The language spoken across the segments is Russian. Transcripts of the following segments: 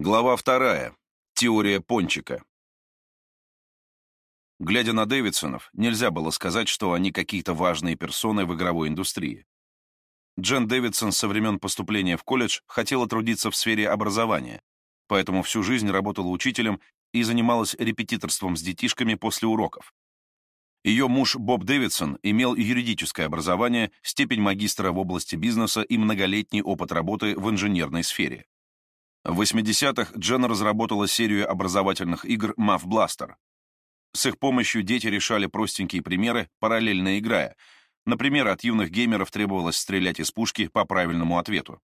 Глава вторая. Теория пончика. Глядя на Дэвидсонов, нельзя было сказать, что они какие-то важные персоны в игровой индустрии. Джен Дэвидсон со времен поступления в колледж хотела трудиться в сфере образования, поэтому всю жизнь работала учителем и занималась репетиторством с детишками после уроков. Ее муж Боб Дэвидсон имел юридическое образование, степень магистра в области бизнеса и многолетний опыт работы в инженерной сфере. В 80-х Джен разработала серию образовательных игр Muff Blaster. С их помощью дети решали простенькие примеры, параллельно играя. Например, от юных геймеров требовалось стрелять из пушки по правильному ответу.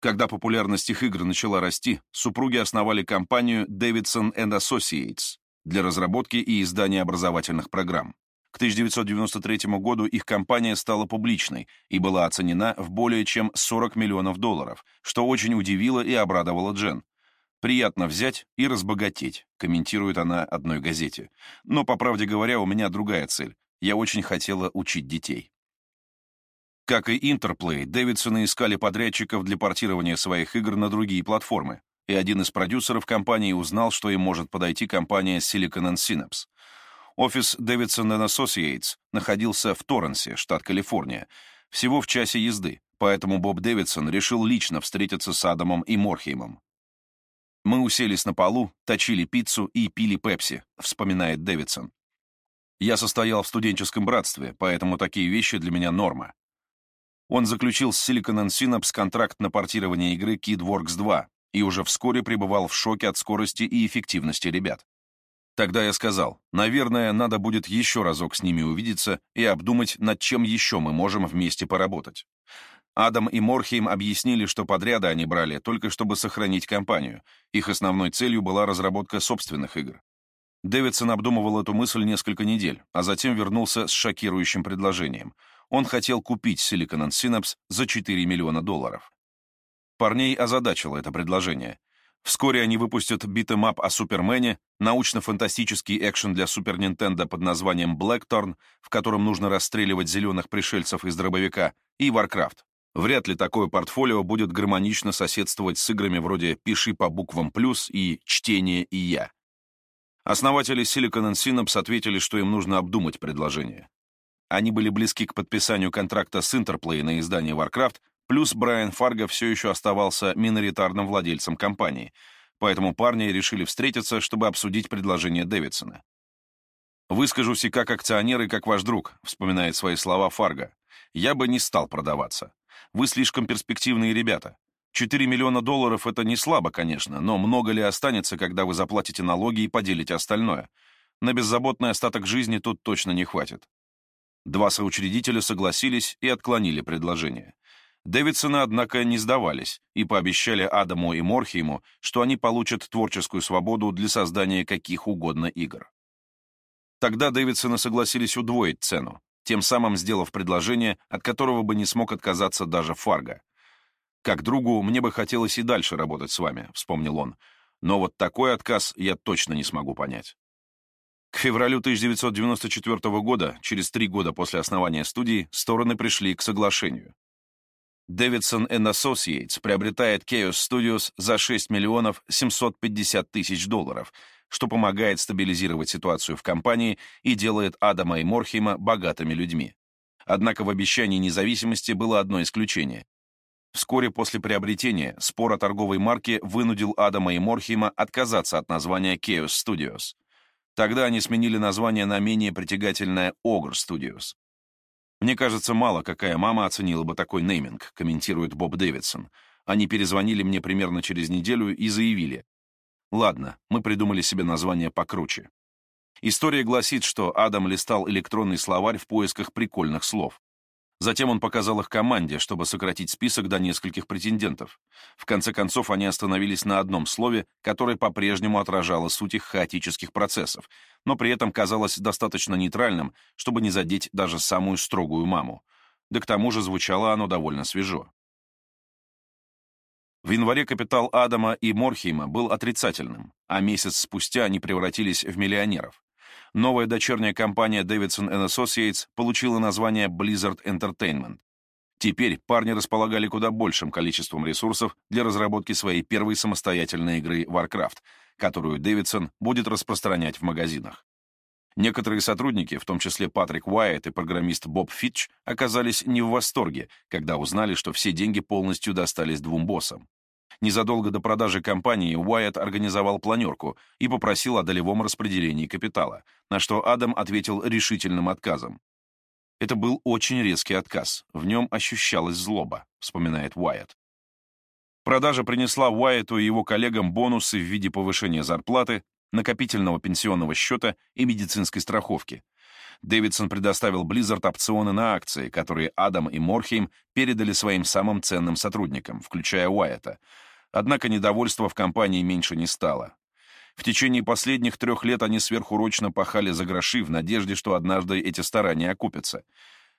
Когда популярность их игр начала расти, супруги основали компанию Davidson Associates для разработки и издания образовательных программ. К 1993 году их компания стала публичной и была оценена в более чем 40 миллионов долларов, что очень удивило и обрадовало Джен. «Приятно взять и разбогатеть», — комментирует она одной газете. «Но, по правде говоря, у меня другая цель. Я очень хотела учить детей». Как и Интерплей, Дэвидсоны искали подрядчиков для портирования своих игр на другие платформы, и один из продюсеров компании узнал, что им может подойти компания Silicon Synapse. Офис Davidson Associates находился в Торренсе, штат Калифорния, всего в часе езды, поэтому Боб Дэвидсон решил лично встретиться с Адамом и Морхеймом. «Мы уселись на полу, точили пиццу и пили пепси», — вспоминает Дэвидсон. «Я состоял в студенческом братстве, поэтому такие вещи для меня норма». Он заключил с Silicon Synapse контракт на портирование игры KidWorks 2 и уже вскоре пребывал в шоке от скорости и эффективности ребят. Тогда я сказал, наверное, надо будет еще разок с ними увидеться и обдумать, над чем еще мы можем вместе поработать. Адам и Морхейм объяснили, что подряды они брали только чтобы сохранить компанию. Их основной целью была разработка собственных игр. Дэвидсон обдумывал эту мысль несколько недель, а затем вернулся с шокирующим предложением. Он хотел купить Silicon Synapse за 4 миллиона долларов. Парней озадачило это предложение. Вскоре они выпустят beat 'em up о Супермене, научно-фантастический экшен для Super Nintendo под названием Blackthorn, в котором нужно расстреливать зеленых пришельцев из дробовика, и Warcraft. Вряд ли такое портфолио будет гармонично соседствовать с играми вроде «Пиши по буквам плюс» и «Чтение и я». Основатели Silicon Synapse ответили, что им нужно обдумать предложение. Они были близки к подписанию контракта с Interplay на издание Warcraft, Плюс Брайан Фарго все еще оставался миноритарным владельцем компании, поэтому парни решили встретиться, чтобы обсудить предложение Дэвидсона. «Выскажусь и как акционер, и как ваш друг», — вспоминает свои слова Фарго. «Я бы не стал продаваться. Вы слишком перспективные ребята. 4 миллиона долларов — это не слабо, конечно, но много ли останется, когда вы заплатите налоги и поделите остальное? На беззаботный остаток жизни тут точно не хватит». Два соучредителя согласились и отклонили предложение. Дэвидсоны, однако, не сдавались и пообещали Адаму и Морхейму, что они получат творческую свободу для создания каких угодно игр. Тогда Дэвидсоны согласились удвоить цену, тем самым сделав предложение, от которого бы не смог отказаться даже Фарго. «Как другу, мне бы хотелось и дальше работать с вами», — вспомнил он. «Но вот такой отказ я точно не смогу понять». К февралю 1994 года, через три года после основания студии, стороны пришли к соглашению. Davidson Associates приобретает Chaos Studios за 6 миллионов 750 тысяч долларов, что помогает стабилизировать ситуацию в компании и делает Адама и Морхима богатыми людьми. Однако в обещании независимости было одно исключение. Вскоре после приобретения спор о торговой марке вынудил Адама и Морхима отказаться от названия Chaos Studios. Тогда они сменили название на менее притягательное Ogre Studios. «Мне кажется, мало какая мама оценила бы такой нейминг», комментирует Боб Дэвидсон. Они перезвонили мне примерно через неделю и заявили. «Ладно, мы придумали себе название покруче». История гласит, что Адам листал электронный словарь в поисках прикольных слов. Затем он показал их команде, чтобы сократить список до нескольких претендентов. В конце концов, они остановились на одном слове, которое по-прежнему отражало суть их хаотических процессов, но при этом казалось достаточно нейтральным, чтобы не задеть даже самую строгую маму. Да к тому же звучало оно довольно свежо. В январе капитал Адама и Морхейма был отрицательным, а месяц спустя они превратились в миллионеров новая дочерняя компания Davidson Associates получила название Blizzard Entertainment. Теперь парни располагали куда большим количеством ресурсов для разработки своей первой самостоятельной игры Warcraft, которую Дэвидсон будет распространять в магазинах. Некоторые сотрудники, в том числе Патрик Уайетт и программист Боб Фитч, оказались не в восторге, когда узнали, что все деньги полностью достались двум боссам. Незадолго до продажи компании Уайетт организовал планерку и попросил о долевом распределении капитала, на что Адам ответил решительным отказом. Это был очень резкий отказ, в нем ощущалась злоба, вспоминает Уайетт. Продажа принесла Уайетту и его коллегам бонусы в виде повышения зарплаты, накопительного пенсионного счета и медицинской страховки. Дэвидсон предоставил Blizzard опционы на акции, которые Адам и Морхейм передали своим самым ценным сотрудникам, включая Уайета. Однако недовольства в компании меньше не стало. В течение последних трех лет они сверхурочно пахали за гроши в надежде, что однажды эти старания окупятся.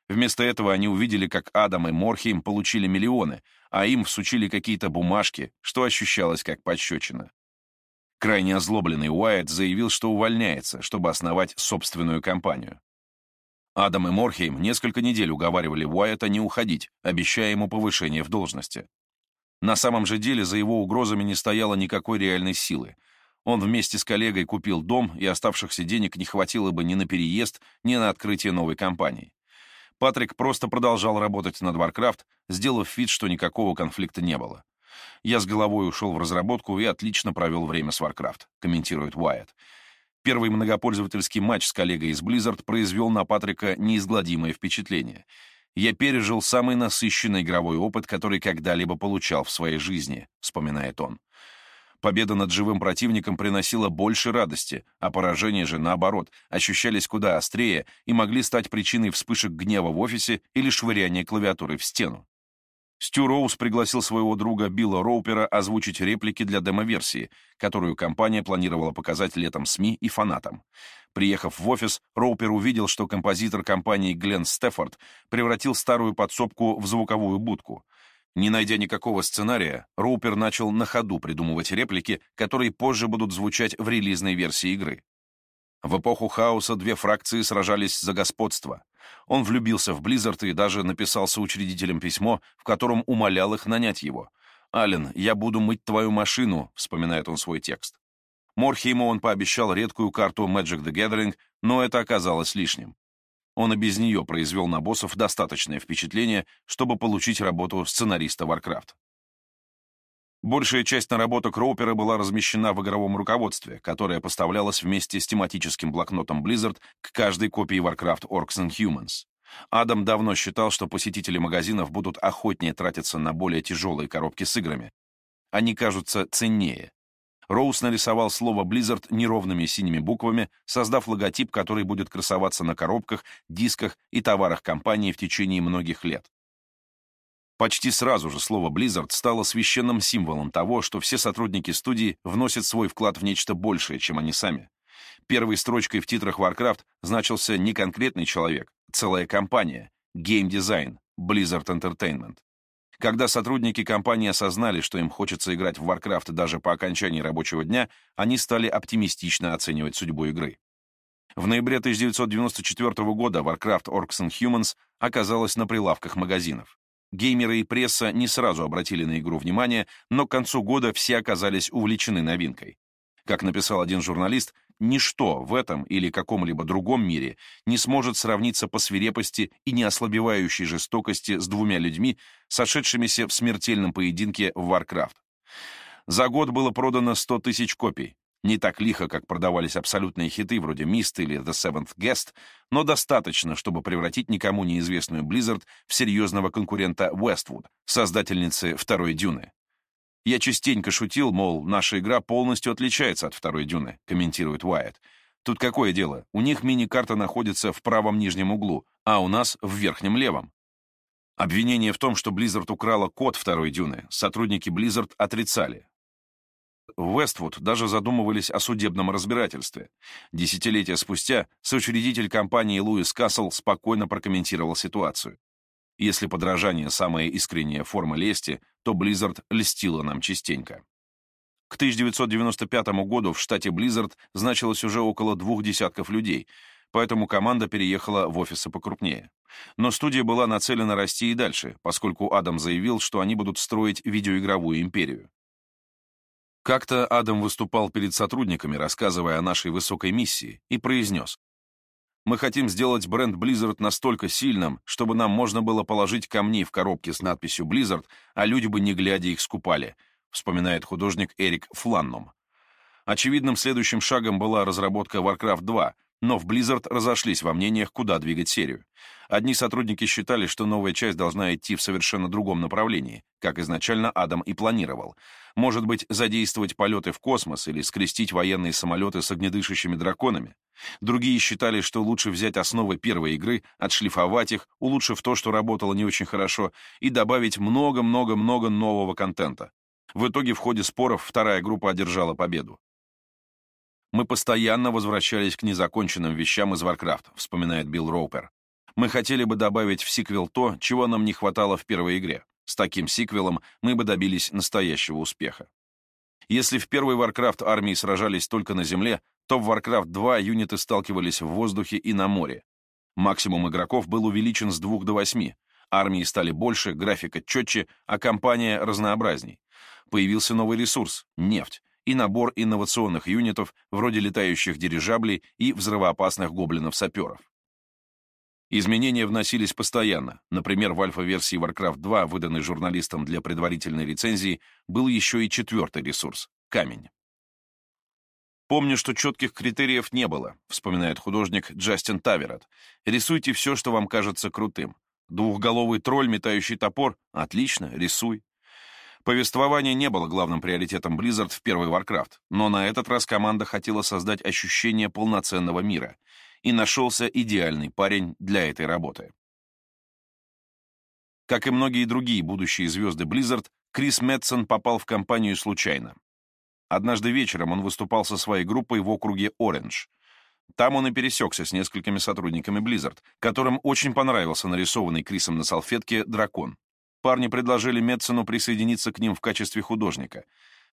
Вместо этого они увидели, как Адам и Морхейм получили миллионы, а им всучили какие-то бумажки, что ощущалось как пощечина. Крайне озлобленный Уайт заявил, что увольняется, чтобы основать собственную компанию. Адам и Морхейм несколько недель уговаривали Уайта не уходить, обещая ему повышение в должности. На самом же деле за его угрозами не стояло никакой реальной силы. Он вместе с коллегой купил дом, и оставшихся денег не хватило бы ни на переезд, ни на открытие новой компании. Патрик просто продолжал работать над Warcraft, сделав вид, что никакого конфликта не было. Я с головой ушел в разработку и отлично провел время с Warcraft, комментирует Уайт. Первый многопользовательский матч с коллегой из Blizzard произвел на Патрика неизгладимое впечатление. «Я пережил самый насыщенный игровой опыт, который когда-либо получал в своей жизни», — вспоминает он. Победа над живым противником приносила больше радости, а поражения же, наоборот, ощущались куда острее и могли стать причиной вспышек гнева в офисе или швыряния клавиатуры в стену. Стю Роуз пригласил своего друга Билла Роупера озвучить реплики для демо-версии, которую компания планировала показать летом СМИ и фанатам. Приехав в офис, Роупер увидел, что композитор компании Глен Стефорд превратил старую подсобку в звуковую будку. Не найдя никакого сценария, Роупер начал на ходу придумывать реплики, которые позже будут звучать в релизной версии игры. В эпоху хаоса две фракции сражались за господство. Он влюбился в Близзард и даже написал соучредителям письмо, в котором умолял их нанять его. «Аллен, я буду мыть твою машину», — вспоминает он свой текст. Морхейму он пообещал редкую карту Magic the Gathering, но это оказалось лишним. Он и без нее произвел на боссов достаточное впечатление, чтобы получить работу сценариста Warcraft. Большая часть наработок Роупера была размещена в игровом руководстве, которое поставлялось вместе с тематическим блокнотом Blizzard к каждой копии Warcraft Orcs and Humans. Адам давно считал, что посетители магазинов будут охотнее тратиться на более тяжелые коробки с играми. Они кажутся ценнее. Роуз нарисовал слово Blizzard неровными синими буквами, создав логотип, который будет красоваться на коробках, дисках и товарах компании в течение многих лет. Почти сразу же слово Blizzard стало священным символом того, что все сотрудники студии вносят свой вклад в нечто большее, чем они сами. Первой строчкой в титрах Warcraft значился не конкретный человек, целая компания, Design, Blizzard Entertainment. Когда сотрудники компании осознали, что им хочется играть в Warcraft даже по окончании рабочего дня, они стали оптимистично оценивать судьбу игры. В ноябре 1994 года Warcraft Orcs and Humans оказалась на прилавках магазинов. Геймеры и пресса не сразу обратили на игру внимание, но к концу года все оказались увлечены новинкой. Как написал один журналист, ничто в этом или каком-либо другом мире не сможет сравниться по свирепости и неослабевающей жестокости с двумя людьми, сошедшимися в смертельном поединке в Warcraft. За год было продано 100 тысяч копий, не так лихо, как продавались абсолютные хиты вроде Mist или The Seventh Guest, но достаточно, чтобы превратить никому неизвестную Blizzard в серьезного конкурента Westwood, создательницы второй Дюны. «Я частенько шутил, мол, наша игра полностью отличается от второй Дюны», комментирует Уайт. «Тут какое дело? У них мини-карта находится в правом нижнем углу, а у нас в верхнем левом». Обвинение в том, что Blizzard украла код второй Дюны, сотрудники Blizzard отрицали. Вествуд даже задумывались о судебном разбирательстве. Десятилетия спустя соучредитель компании Луис Кассел спокойно прокомментировал ситуацию. Если подражание — самая искренняя форма лести, то Blizzard льстила нам частенько. К 1995 году в штате Blizzard значилось уже около двух десятков людей, поэтому команда переехала в офисы покрупнее. Но студия была нацелена расти и дальше, поскольку Адам заявил, что они будут строить видеоигровую империю. Как-то Адам выступал перед сотрудниками, рассказывая о нашей высокой миссии, и произнес, «Мы хотим сделать бренд Blizzard настолько сильным, чтобы нам можно было положить камни в коробке с надписью Blizzard, а люди бы не глядя их скупали», вспоминает художник Эрик Фланном. Очевидным следующим шагом была разработка Warcraft 2, но в Blizzard разошлись во мнениях, куда двигать серию. Одни сотрудники считали, что новая часть должна идти в совершенно другом направлении, как изначально Адам и планировал. Может быть, задействовать полеты в космос или скрестить военные самолеты с огнедышащими драконами. Другие считали, что лучше взять основы первой игры, отшлифовать их, улучшив то, что работало не очень хорошо, и добавить много-много-много нового контента. В итоге в ходе споров вторая группа одержала победу. Мы постоянно возвращались к незаконченным вещам из Warcraft, вспоминает Билл Роупер. Мы хотели бы добавить в сиквел то, чего нам не хватало в первой игре. С таким сиквелом мы бы добились настоящего успеха. Если в первой Warcraft армии сражались только на земле, то в Warcraft 2 юниты сталкивались в воздухе и на море. Максимум игроков был увеличен с 2 до 8. Армии стали больше, графика четче, а компания разнообразней. Появился новый ресурс — нефть и набор инновационных юнитов вроде летающих дирижаблей и взрывоопасных гоблинов-саперов. Изменения вносились постоянно. Например, в альфа-версии Warcraft 2, выданной журналистам для предварительной рецензии, был еще и четвертый ресурс — камень. «Помню, что четких критериев не было», — вспоминает художник Джастин Таверот. «Рисуйте все, что вам кажется крутым. Двухголовый тролль, метающий топор — отлично, рисуй. Повествование не было главным приоритетом Blizzard в первый Warcraft, но на этот раз команда хотела создать ощущение полноценного мира, и нашелся идеальный парень для этой работы. Как и многие другие будущие звезды Blizzard, Крис Мэтсон попал в компанию случайно. Однажды вечером он выступал со своей группой в округе Ориндж. Там он и пересекся с несколькими сотрудниками Blizzard, которым очень понравился нарисованный Крисом на салфетке дракон. Парни предложили Метсону присоединиться к ним в качестве художника.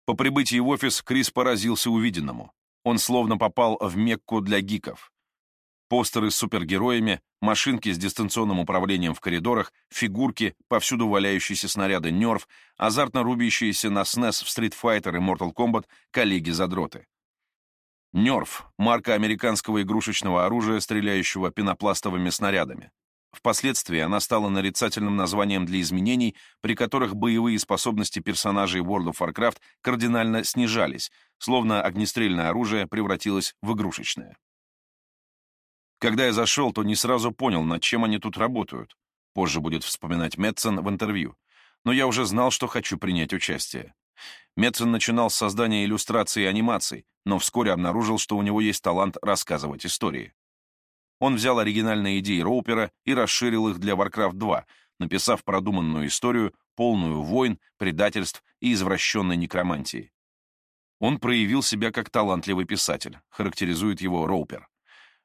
По прибытии в офис Крис поразился увиденному. Он словно попал в Мекку для гиков. Постеры с супергероями, машинки с дистанционным управлением в коридорах, фигурки, повсюду валяющиеся снаряды Нерв, азартно рубящиеся на SNES в Street Fighter и Mortal Kombat коллеги-задроты. Нерв — марка американского игрушечного оружия, стреляющего пенопластовыми снарядами. Впоследствии она стала нарицательным названием для изменений, при которых боевые способности персонажей World of Warcraft кардинально снижались, словно огнестрельное оружие превратилось в игрушечное. Когда я зашел, то не сразу понял, над чем они тут работают. Позже будет вспоминать Метсон в интервью. Но я уже знал, что хочу принять участие. Метсон начинал с создания иллюстраций и анимаций, но вскоре обнаружил, что у него есть талант рассказывать истории. Он взял оригинальные идеи Роупера и расширил их для Warcraft 2, написав продуманную историю, полную войн, предательств и извращенной некромантии. Он проявил себя как талантливый писатель, характеризует его Роупер.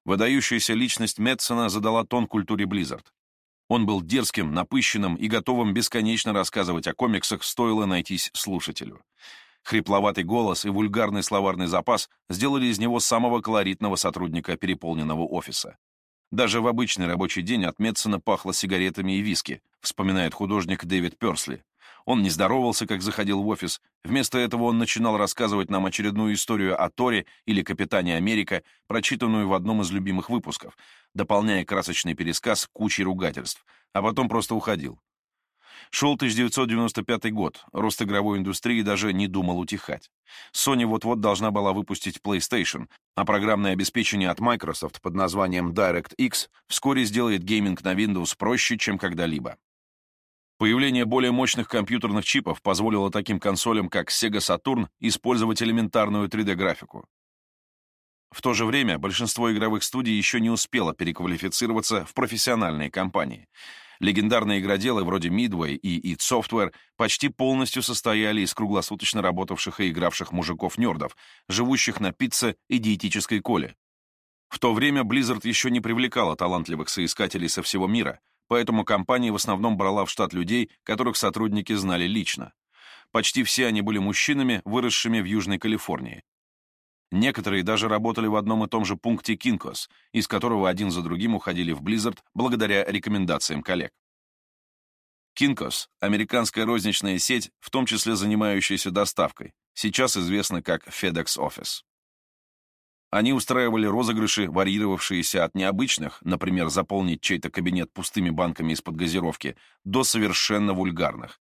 Выдающаяся личность Метсона задала тон культуре Blizzard. Он был дерзким, напыщенным и готовым бесконечно рассказывать о комиксах, стоило найтись слушателю. Хрипловатый голос и вульгарный словарный запас сделали из него самого колоритного сотрудника переполненного офиса. Даже в обычный рабочий день от Метсона пахло сигаретами и виски, вспоминает художник Дэвид Персли. Он не здоровался, как заходил в офис. Вместо этого он начинал рассказывать нам очередную историю о Торе или Капитане Америка, прочитанную в одном из любимых выпусков, дополняя красочный пересказ кучей ругательств, а потом просто уходил. Шел 1995 год, рост игровой индустрии даже не думал утихать. Sony вот-вот должна была выпустить PlayStation, а программное обеспечение от Microsoft под названием DirectX вскоре сделает гейминг на Windows проще, чем когда-либо. Появление более мощных компьютерных чипов позволило таким консолям, как Sega Saturn, использовать элементарную 3D-графику. В то же время большинство игровых студий еще не успело переквалифицироваться в профессиональные компании — Легендарные игроделы вроде Midway и id Software почти полностью состояли из круглосуточно работавших и игравших мужиков-нердов, живущих на пицце и диетической коле. В то время Blizzard еще не привлекала талантливых соискателей со всего мира, поэтому компания в основном брала в штат людей, которых сотрудники знали лично. Почти все они были мужчинами, выросшими в Южной Калифорнии. Некоторые даже работали в одном и том же пункте Кинкос, из которого один за другим уходили в Blizzard благодаря рекомендациям коллег. Кинкос — американская розничная сеть, в том числе занимающаяся доставкой, сейчас известна как FedEx Office. Они устраивали розыгрыши, варьировавшиеся от необычных, например, заполнить чей-то кабинет пустыми банками из-под газировки, до совершенно вульгарных.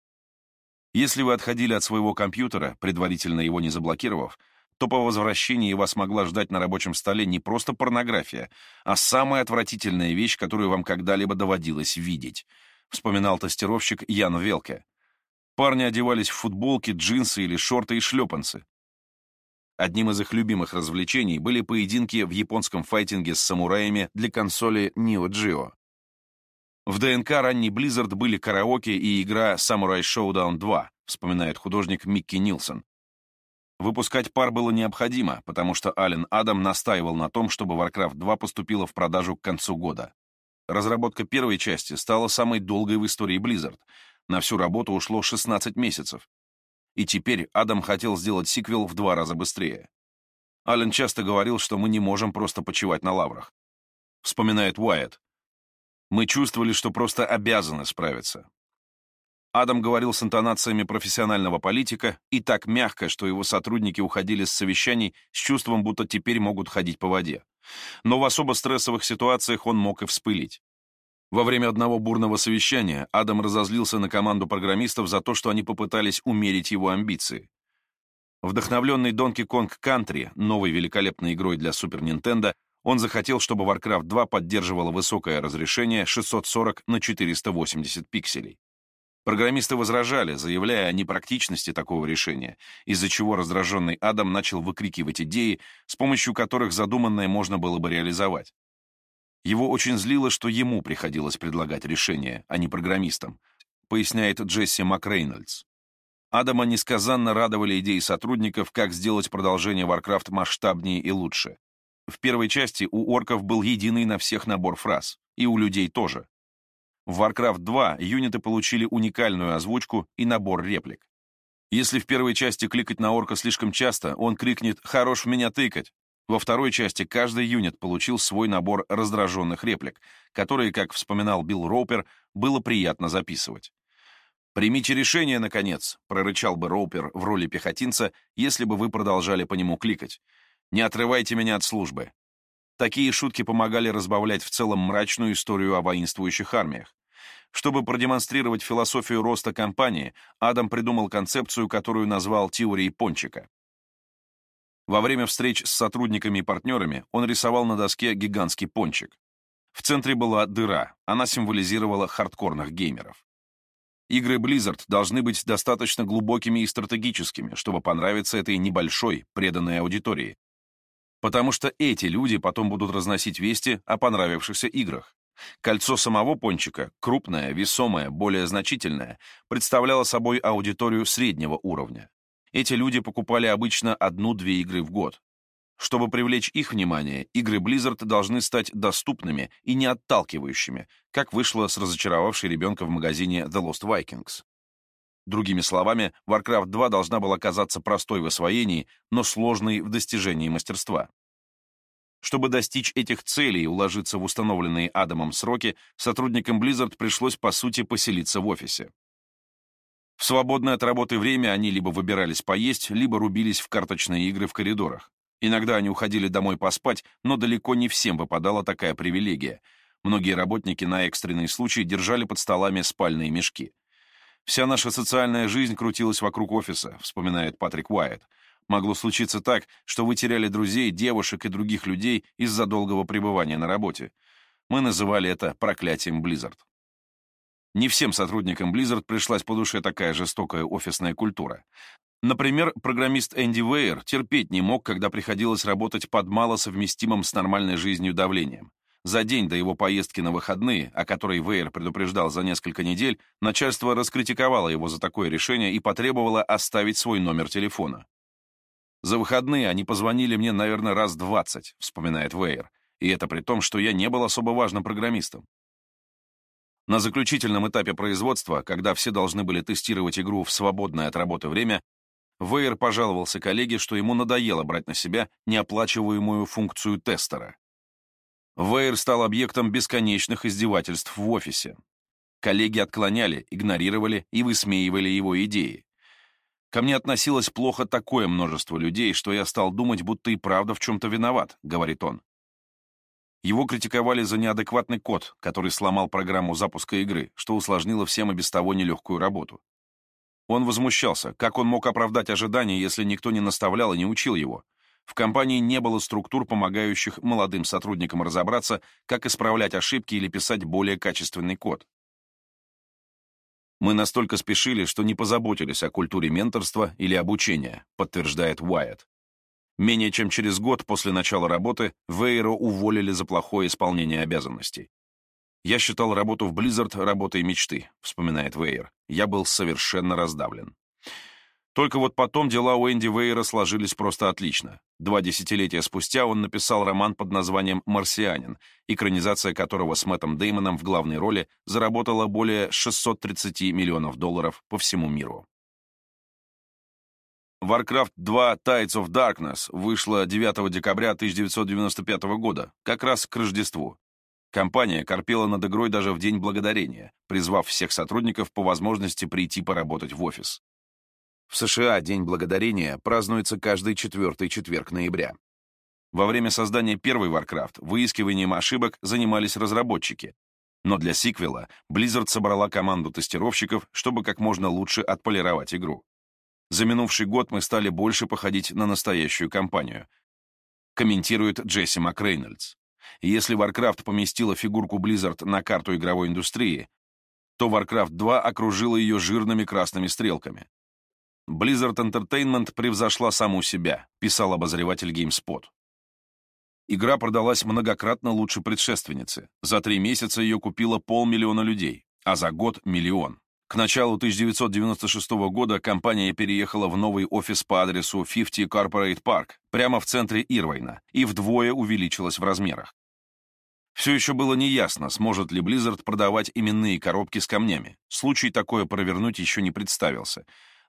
Если вы отходили от своего компьютера, предварительно его не заблокировав, то по возвращении вас могла ждать на рабочем столе не просто порнография, а самая отвратительная вещь, которую вам когда-либо доводилось видеть, вспоминал тестировщик Ян Велке. Парни одевались в футболки, джинсы или шорты и шлепанцы. Одним из их любимых развлечений были поединки в японском файтинге с самураями для консоли Neo Geo. В ДНК ранний Blizzard были караоке и игра Samurai Showdown 2, вспоминает художник Микки Нилсон, Выпускать пар было необходимо, потому что Ален Адам настаивал на том, чтобы Warcraft 2 поступила в продажу к концу года. Разработка первой части стала самой долгой в истории Blizzard. На всю работу ушло 16 месяцев. И теперь Адам хотел сделать сиквел в два раза быстрее. Ален часто говорил, что мы не можем просто почивать на лаврах. Вспоминает Уайт. Мы чувствовали, что просто обязаны справиться. Адам говорил с интонациями профессионального политика и так мягко, что его сотрудники уходили с совещаний с чувством, будто теперь могут ходить по воде. Но в особо стрессовых ситуациях он мог и вспылить. Во время одного бурного совещания Адам разозлился на команду программистов за то, что они попытались умерить его амбиции. Вдохновленный Donkey Kong Country, новой великолепной игрой для Super Nintendo, он захотел, чтобы Warcraft 2 поддерживала высокое разрешение 640 на 480 пикселей. Программисты возражали, заявляя о непрактичности такого решения, из-за чего раздраженный Адам начал выкрикивать идеи, с помощью которых задуманное можно было бы реализовать. Его очень злило, что ему приходилось предлагать решения, а не программистам, поясняет Джесси МакРейнольдс. Адама несказанно радовали идеи сотрудников, как сделать продолжение Warcraft масштабнее и лучше. В первой части у орков был единый на всех набор фраз, и у людей тоже. В Warcraft 2 юниты получили уникальную озвучку и набор реплик. Если в первой части кликать на орка слишком часто, он крикнет «Хорош в меня тыкать!». Во второй части каждый юнит получил свой набор раздраженных реплик, которые, как вспоминал Билл Роупер, было приятно записывать. «Примите решение, наконец», — прорычал бы Роупер в роли пехотинца, если бы вы продолжали по нему кликать. «Не отрывайте меня от службы. Такие шутки помогали разбавлять в целом мрачную историю о воинствующих армиях. Чтобы продемонстрировать философию роста компании, Адам придумал концепцию, которую назвал теорией пончика. Во время встреч с сотрудниками и партнерами он рисовал на доске гигантский пончик. В центре была дыра, она символизировала хардкорных геймеров. Игры Blizzard должны быть достаточно глубокими и стратегическими, чтобы понравиться этой небольшой, преданной аудитории, потому что эти люди потом будут разносить вести о понравившихся играх. Кольцо самого пончика, крупное, весомое, более значительное, представляло собой аудиторию среднего уровня. Эти люди покупали обычно одну-две игры в год. Чтобы привлечь их внимание, игры Blizzard должны стать доступными и не отталкивающими, как вышло с разочаровавшей ребенка в магазине The Lost Vikings. Другими словами, Warcraft 2 должна была казаться простой в освоении, но сложной в достижении мастерства. Чтобы достичь этих целей и уложиться в установленные Адамом сроки, сотрудникам Blizzard пришлось, по сути, поселиться в офисе. В свободное от работы время они либо выбирались поесть, либо рубились в карточные игры в коридорах. Иногда они уходили домой поспать, но далеко не всем выпадала такая привилегия. Многие работники на экстренный случай держали под столами спальные мешки. «Вся наша социальная жизнь крутилась вокруг офиса», — вспоминает Патрик Уайт. «Могло случиться так, что вы теряли друзей, девушек и других людей из-за долгого пребывания на работе. Мы называли это проклятием Blizzard». Не всем сотрудникам Blizzard пришлась по душе такая жестокая офисная культура. Например, программист Энди Вейер терпеть не мог, когда приходилось работать под малосовместимым с нормальной жизнью давлением. За день до его поездки на выходные, о которой Вейер предупреждал за несколько недель, начальство раскритиковало его за такое решение и потребовало оставить свой номер телефона. «За выходные они позвонили мне, наверное, раз двадцать», — вспоминает Вейер, и это при том, что я не был особо важным программистом. На заключительном этапе производства, когда все должны были тестировать игру в свободное от работы время, Вейер пожаловался коллеге, что ему надоело брать на себя неоплачиваемую функцию тестера. Вейер стал объектом бесконечных издевательств в офисе. Коллеги отклоняли, игнорировали и высмеивали его идеи. Ко мне относилось плохо такое множество людей, что я стал думать, будто и правда в чем-то виноват, говорит он. Его критиковали за неадекватный код, который сломал программу запуска игры, что усложнило всем и без того нелегкую работу. Он возмущался, как он мог оправдать ожидания, если никто не наставлял и не учил его. В компании не было структур, помогающих молодым сотрудникам разобраться, как исправлять ошибки или писать более качественный код. Мы настолько спешили, что не позаботились о культуре менторства или обучения, подтверждает Уайт. Менее чем через год после начала работы Вейро уволили за плохое исполнение обязанностей. «Я считал работу в Blizzard работой мечты», — вспоминает Вейер. «Я был совершенно раздавлен». Только вот потом дела у Энди Вейера сложились просто отлично. Два десятилетия спустя он написал роман под названием «Марсианин», экранизация которого с Мэттом Деймоном в главной роли заработала более 630 миллионов долларов по всему миру. Warcraft 2 Tides of Darkness вышла 9 декабря 1995 года, как раз к Рождеству. Компания корпела над игрой даже в День Благодарения, призвав всех сотрудников по возможности прийти поработать в офис. В США День Благодарения празднуется каждый четвертый четверг ноября. Во время создания первой Warcraft выискиванием ошибок занимались разработчики, но для сиквела Blizzard собрала команду тестировщиков, чтобы как можно лучше отполировать игру. За минувший год мы стали больше походить на настоящую компанию, комментирует Джесси МакРейнольдс. Если Warcraft поместила фигурку Blizzard на карту игровой индустрии, то Warcraft 2 окружила ее жирными красными стрелками. Blizzard Entertainment превзошла саму себя, писал обозреватель GameSpot. Игра продалась многократно лучше предшественницы. За три месяца ее купило полмиллиона людей, а за год — миллион. К началу 1996 года компания переехала в новый офис по адресу 50 Corporate Park, прямо в центре Ирвайна, и вдвое увеличилась в размерах. Все еще было неясно, сможет ли Blizzard продавать именные коробки с камнями. Случай такое провернуть еще не представился.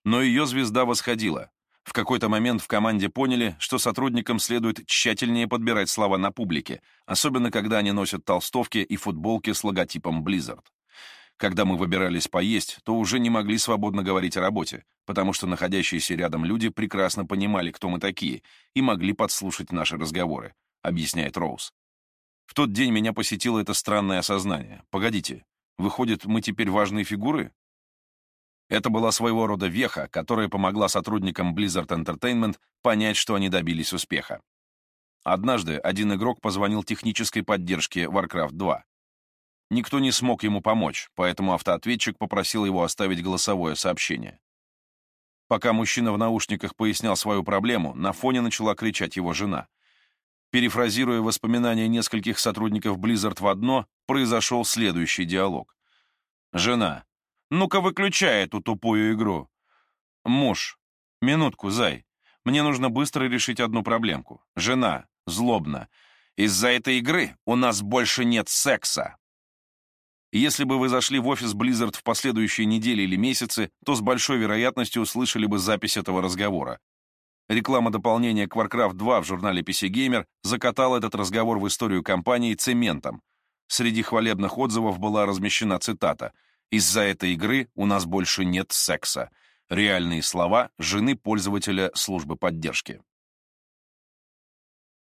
Но ее звезда восходила. В какой-то момент в команде поняли, что сотрудникам следует тщательнее подбирать слова на публике, особенно когда они носят толстовки и футболки с логотипом Blizzard. Когда мы выбирались поесть, то уже не могли свободно говорить о работе, потому что находящиеся рядом люди прекрасно понимали, кто мы такие, и могли подслушать наши разговоры, объясняет Роуз. В тот день меня посетило это странное осознание. Погодите, выходит, мы теперь важные фигуры? Это была своего рода веха, которая помогла сотрудникам Blizzard Entertainment понять, что они добились успеха. Однажды один игрок позвонил технической поддержке Warcraft 2. Никто не смог ему помочь, поэтому автоответчик попросил его оставить голосовое сообщение. Пока мужчина в наушниках пояснял свою проблему, на фоне начала кричать его жена. Перефразируя воспоминания нескольких сотрудников Blizzard в одно, произошел следующий диалог. «Жена, ну-ка выключай эту тупую игру». «Муж, минутку, зай, мне нужно быстро решить одну проблемку. Жена, злобно, из-за этой игры у нас больше нет секса». Если бы вы зашли в офис Blizzard в последующие недели или месяцы, то с большой вероятностью услышали бы запись этого разговора, Реклама дополнения к Warcraft 2 в журнале PC Gamer закатала этот разговор в историю компании цементом. Среди хвалебных отзывов была размещена цитата «Из-за этой игры у нас больше нет секса». Реальные слова жены пользователя службы поддержки.